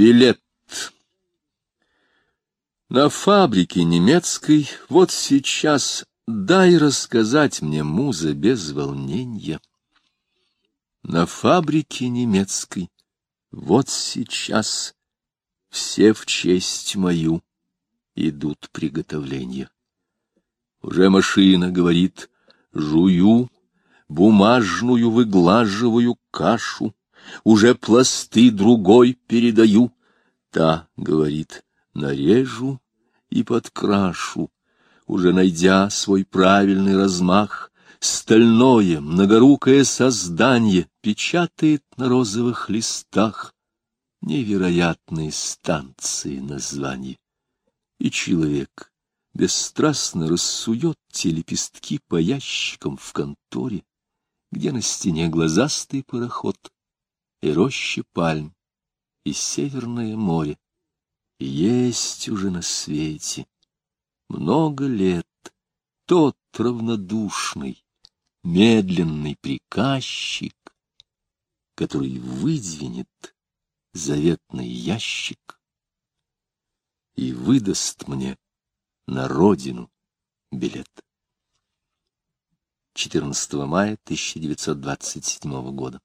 Билет. На фабрике немецкой вот сейчас дай рассказать мне, муза, без волнения. На фабрике немецкой вот сейчас все в честь мою идут приготовления. Уже машина говорит, жую, бумажную выглаживаю кашу, уже пласты другой передаю. Та говорит, нарежу и подкрашу, уже найдя свой правильный размах, стальное, многорукое создание печатает на розовых листах невероятные станции названий. И человек бесстрастно рассует те лепестки по ящикам в конторе, где на стене глазастый пароход и роща пальм, и северное море. есть уже на свете много лет тот равнодушный, медленный приказчик, который выдвинет заветный ящик и выдаст мне на родину билет. 14 мая 1927 года.